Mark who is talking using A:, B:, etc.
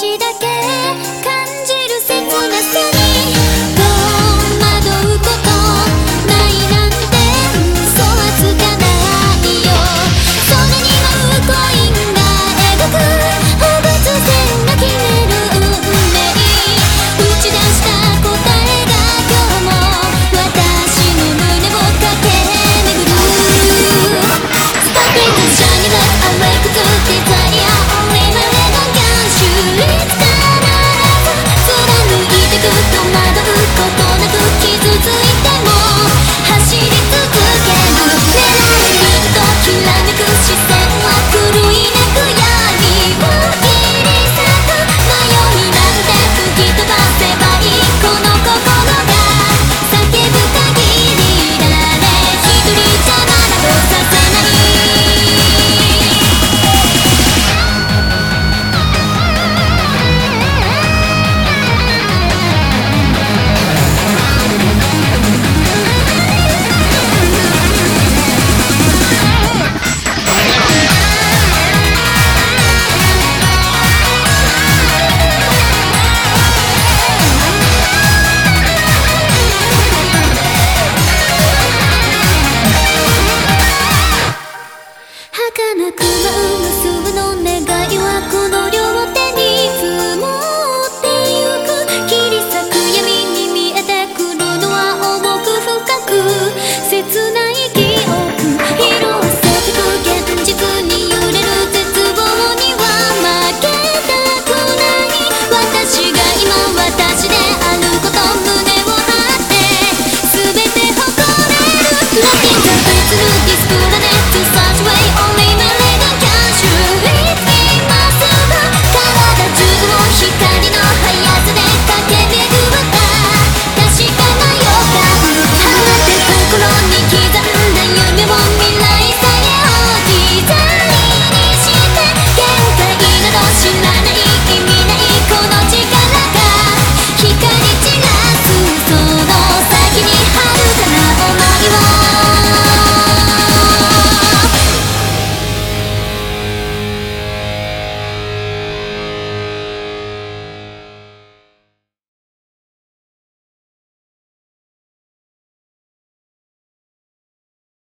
A: 私だけま結ぶのね